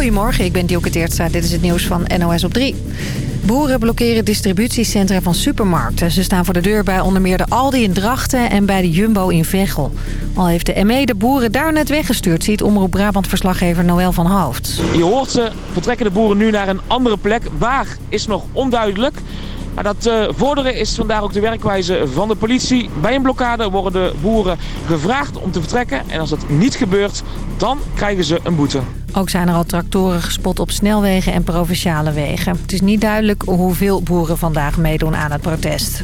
Goedemorgen, ik ben Dielke Teertstra. Dit is het nieuws van NOS op 3. Boeren blokkeren distributiecentra van supermarkten. Ze staan voor de deur bij onder meer de Aldi in Drachten en bij de Jumbo in Veghel. Al heeft de ME de boeren daar net weggestuurd, ziet Omroep Brabant-verslaggever Noël van Hoofd. Je hoort ze, vertrekken de boeren nu naar een andere plek. Waar is nog onduidelijk. Maar dat uh, vorderen is vandaag ook de werkwijze van de politie. Bij een blokkade worden de boeren gevraagd om te vertrekken. En als dat niet gebeurt, dan krijgen ze een boete. Ook zijn er al tractoren gespot op snelwegen en provinciale wegen. Het is niet duidelijk hoeveel boeren vandaag meedoen aan het protest.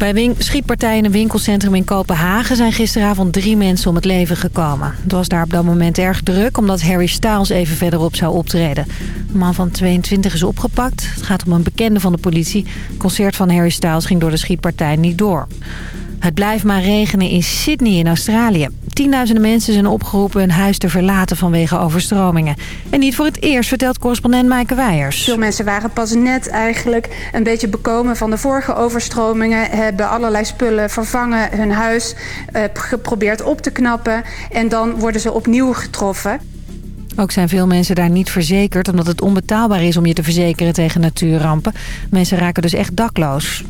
Bij schietpartijen in een winkelcentrum in Kopenhagen zijn gisteravond drie mensen om het leven gekomen. Het was daar op dat moment erg druk omdat Harry Styles even verderop zou optreden. Een man van 22 is opgepakt. Het gaat om een bekende van de politie. Het concert van Harry Styles ging door de schietpartij niet door. Het blijft maar regenen in Sydney in Australië. Tienduizenden mensen zijn opgeroepen hun huis te verlaten vanwege overstromingen. En niet voor het eerst, vertelt correspondent Maaike Weijers. Veel mensen waren pas net eigenlijk een beetje bekomen van de vorige overstromingen. Hebben allerlei spullen vervangen, hun huis eh, geprobeerd op te knappen. En dan worden ze opnieuw getroffen. Ook zijn veel mensen daar niet verzekerd... omdat het onbetaalbaar is om je te verzekeren tegen natuurrampen. Mensen raken dus echt dakloos.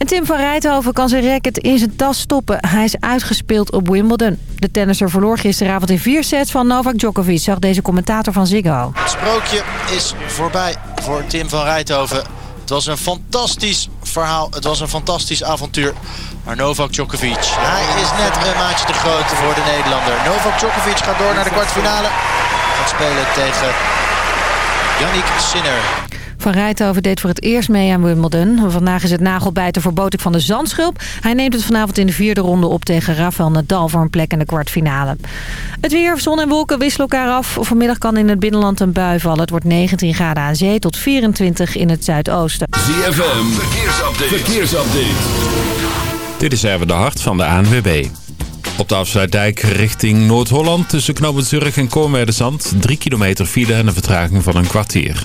En Tim van Rijthoven kan zijn racket in zijn tas stoppen. Hij is uitgespeeld op Wimbledon. De tennisser verloor gisteravond in vier sets van Novak Djokovic... zag deze commentator van Ziggo. Het sprookje is voorbij voor Tim van Rijthoven. Het was een fantastisch verhaal. Het was een fantastisch avontuur. Maar Novak Djokovic, hij is net een maatje te groot voor de Nederlander. Novak Djokovic gaat door naar de kwartfinale. Gaat spelen tegen Yannick Sinner. Van Rijthoven deed voor het eerst mee aan Wimbledon. Vandaag is het nagelbijten voor Botik van de Zandschulp. Hij neemt het vanavond in de vierde ronde op tegen Rafael Nadal voor een plek in de kwartfinale. Het weer, zon en wolken wisselen elkaar af. Vanmiddag kan in het binnenland een bui vallen. Het wordt 19 graden aan zee tot 24 in het zuidoosten. ZFM, verkeersupdate. verkeersupdate. Dit is even de hart van de ANWB. Op de afsluitdijk richting Noord-Holland tussen Knoopend en Koormerderzand. 3 kilometer file en een vertraging van een kwartier.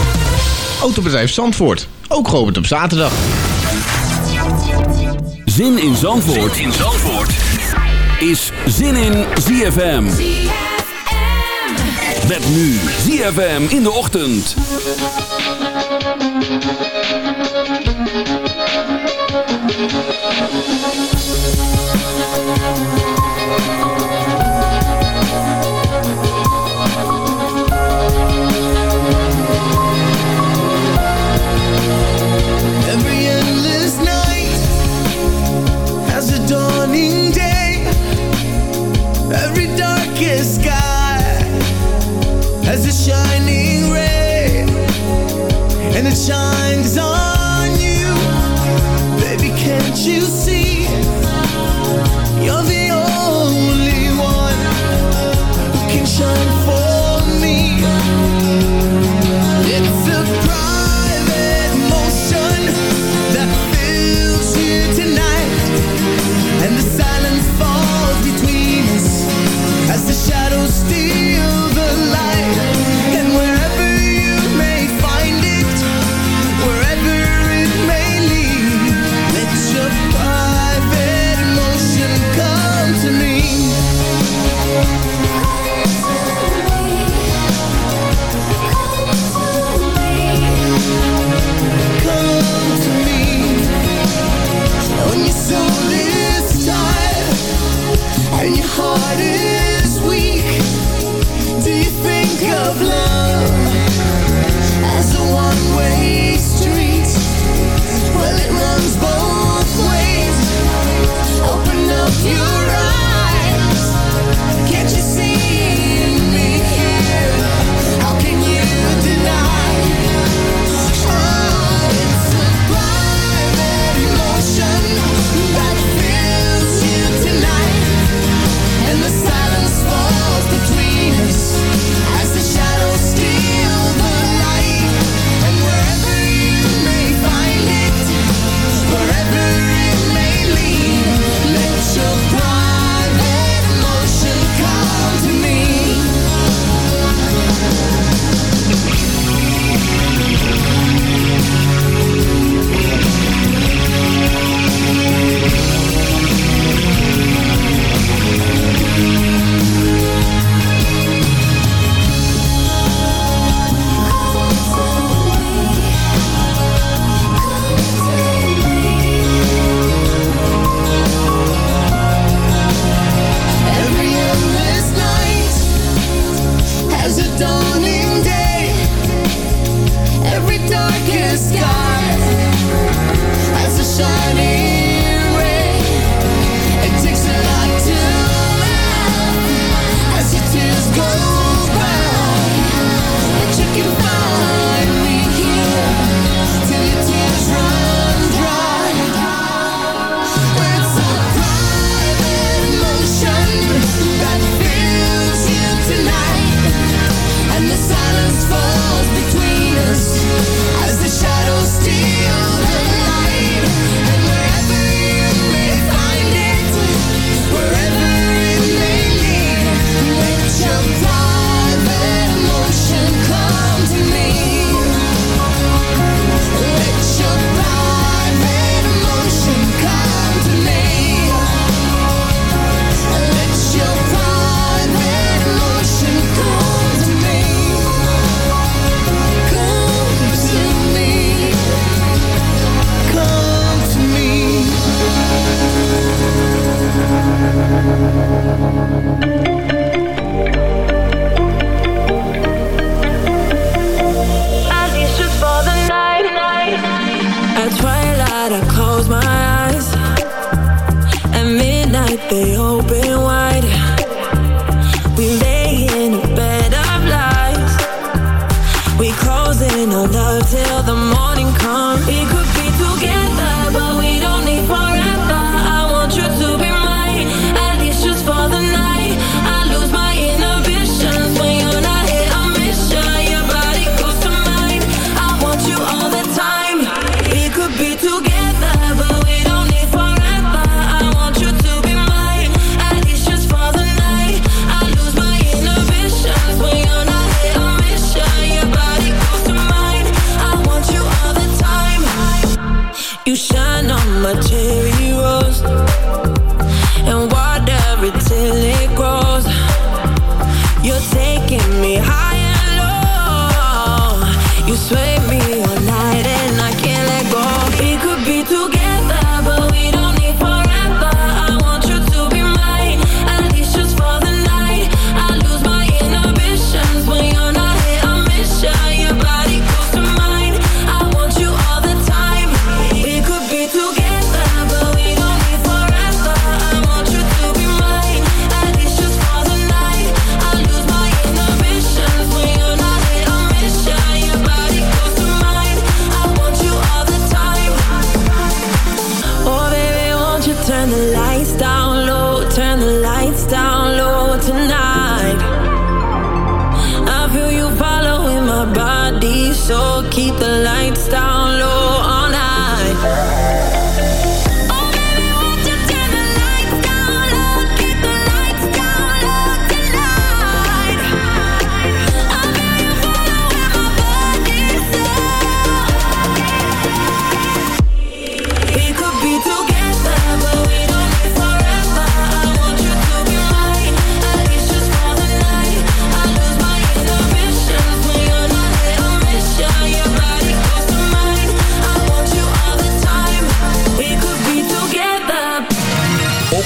Autobedrijf Zandvoort. Ook geopend op zaterdag. Zin in Zandvoort, zin in Zandvoort. is Zin in ZFM. ZFM. Met nu ZFM in de ochtend. Shines on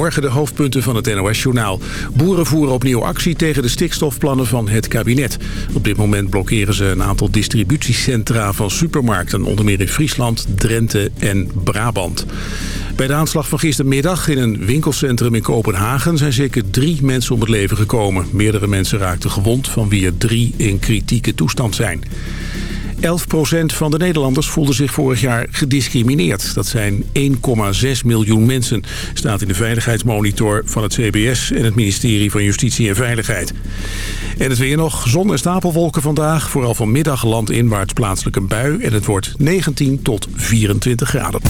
Morgen de hoofdpunten van het NOS-journaal. Boeren voeren opnieuw actie tegen de stikstofplannen van het kabinet. Op dit moment blokkeren ze een aantal distributiecentra van supermarkten... onder meer in Friesland, Drenthe en Brabant. Bij de aanslag van gistermiddag in een winkelcentrum in Kopenhagen... zijn zeker drie mensen om het leven gekomen. Meerdere mensen raakten gewond, van wie er drie in kritieke toestand zijn. 11% van de Nederlanders voelde zich vorig jaar gediscrimineerd. Dat zijn 1,6 miljoen mensen, staat in de veiligheidsmonitor van het CBS en het ministerie van Justitie en Veiligheid. En het weer nog, zon en stapelwolken vandaag, vooral vanmiddag landinwaarts plaatselijk een bui en het wordt 19 tot 24 graden.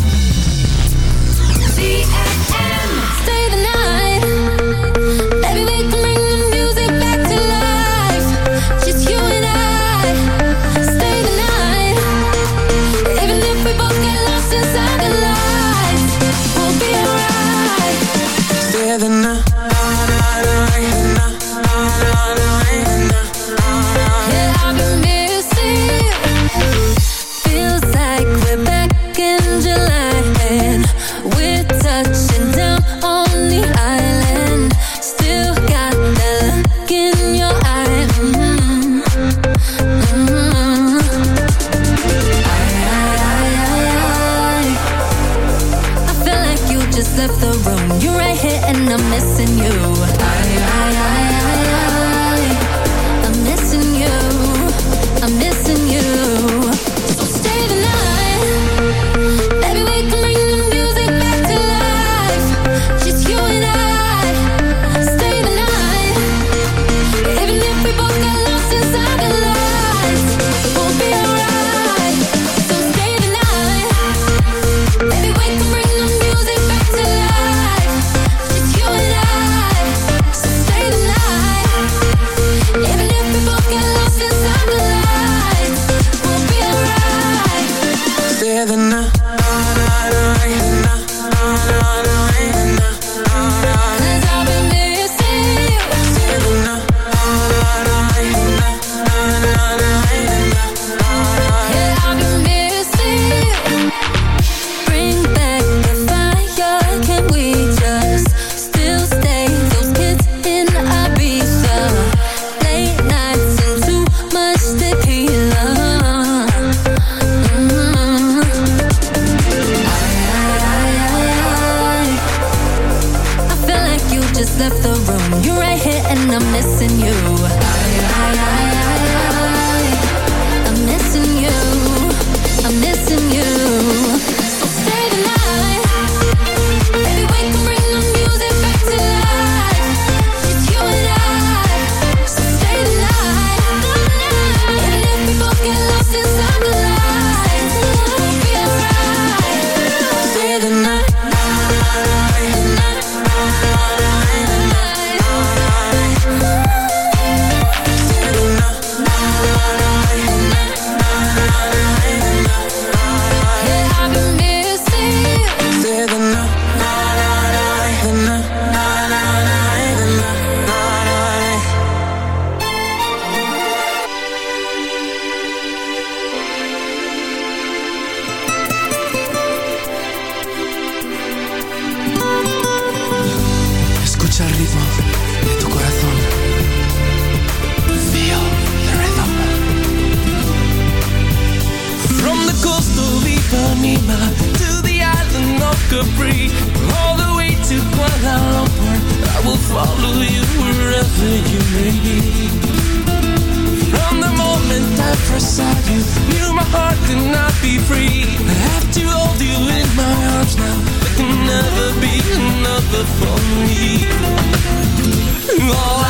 me. All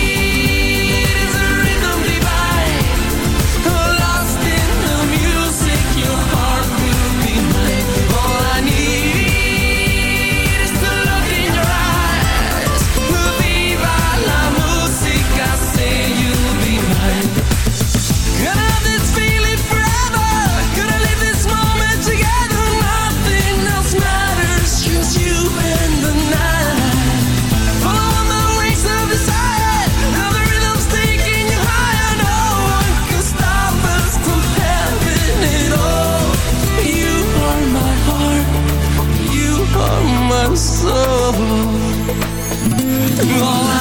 All I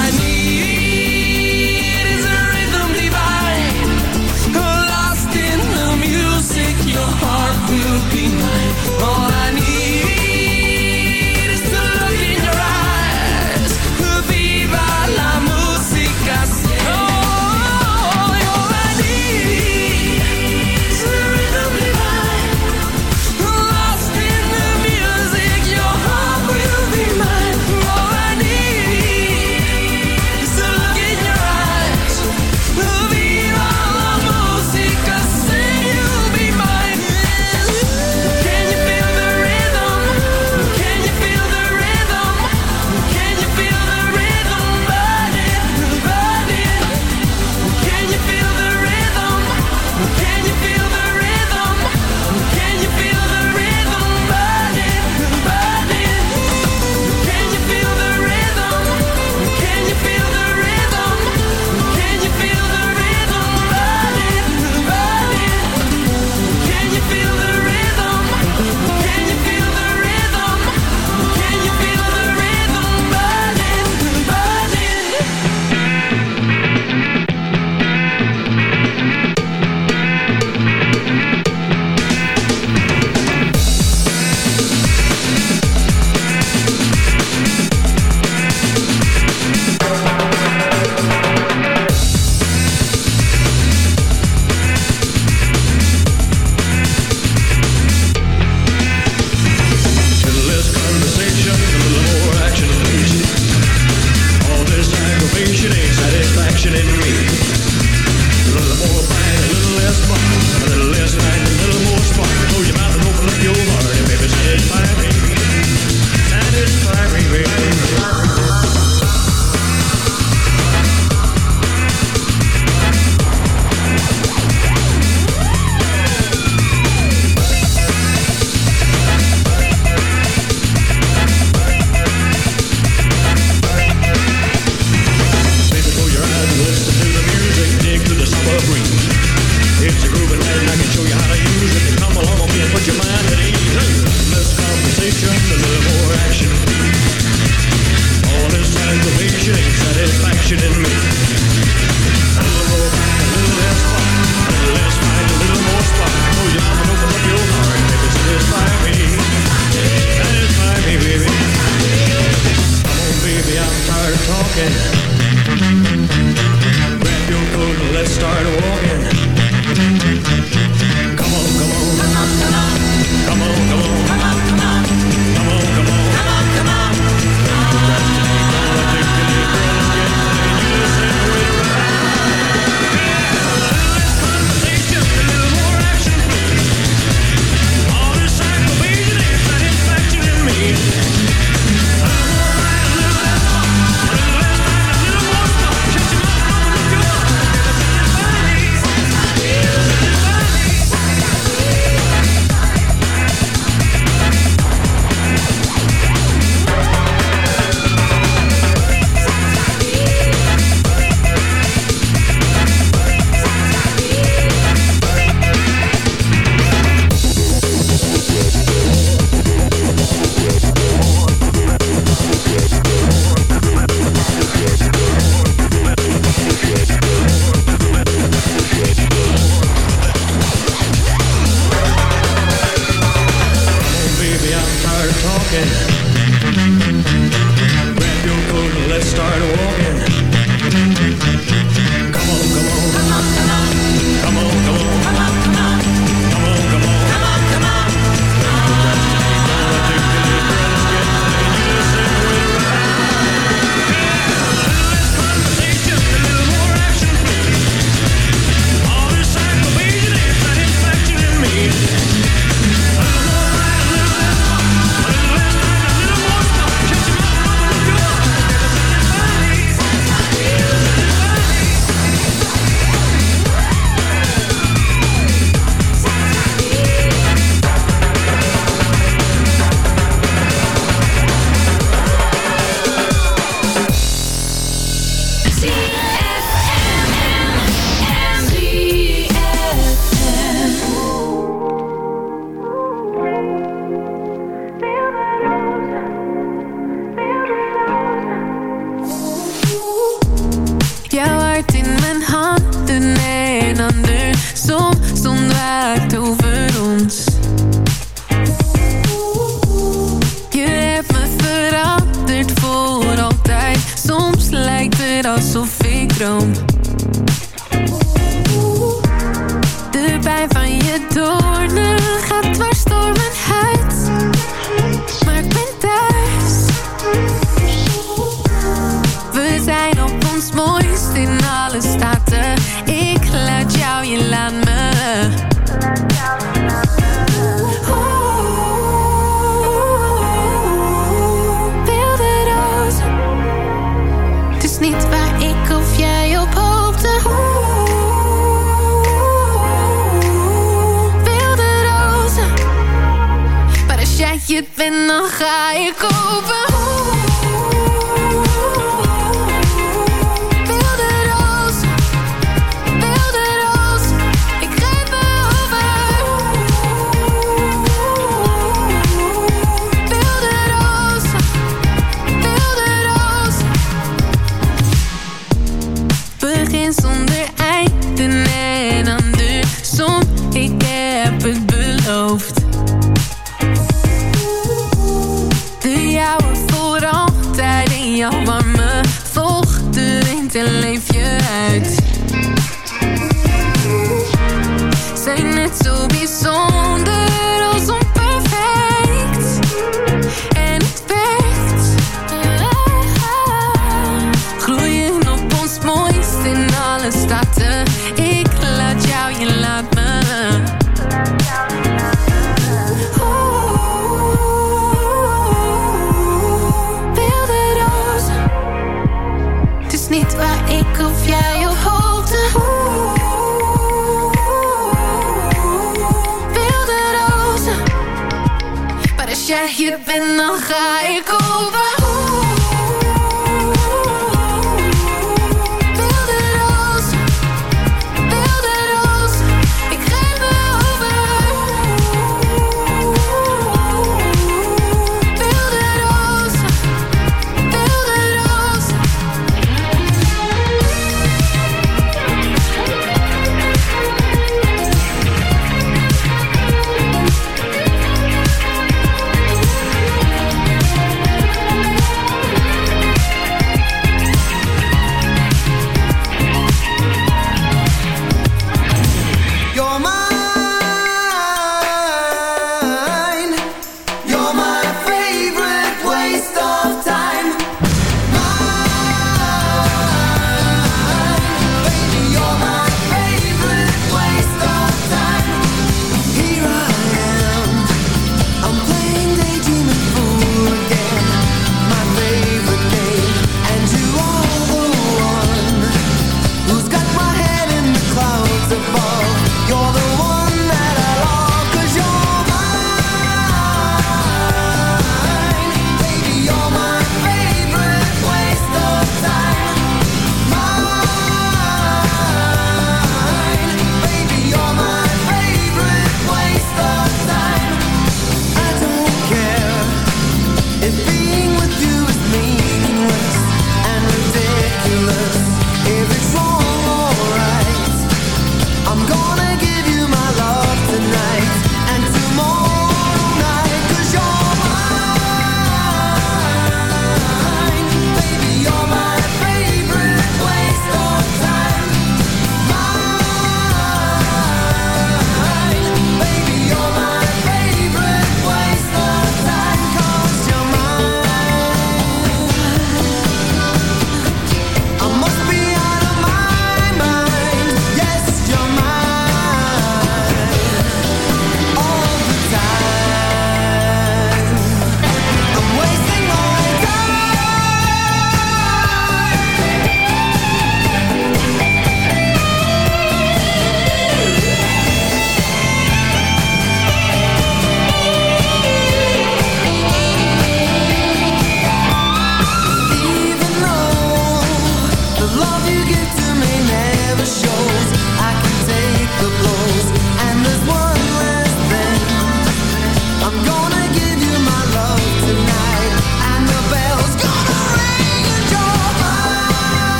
love you give to me never shows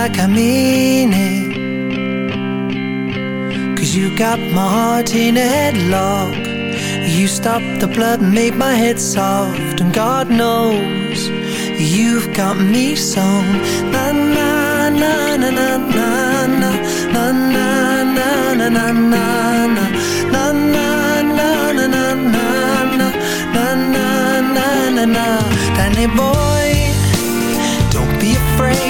like I mean it Cause you got my heart in a headlock You stopped the blood and made my head soft And God knows you've got me sewn Na na na na na na na Na na na na na na na Na na na na na na na Na na na na na Danny boy, don't be afraid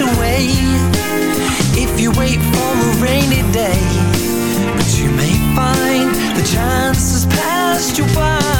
Away if you wait for a rainy day. But you may find the chance has passed you by.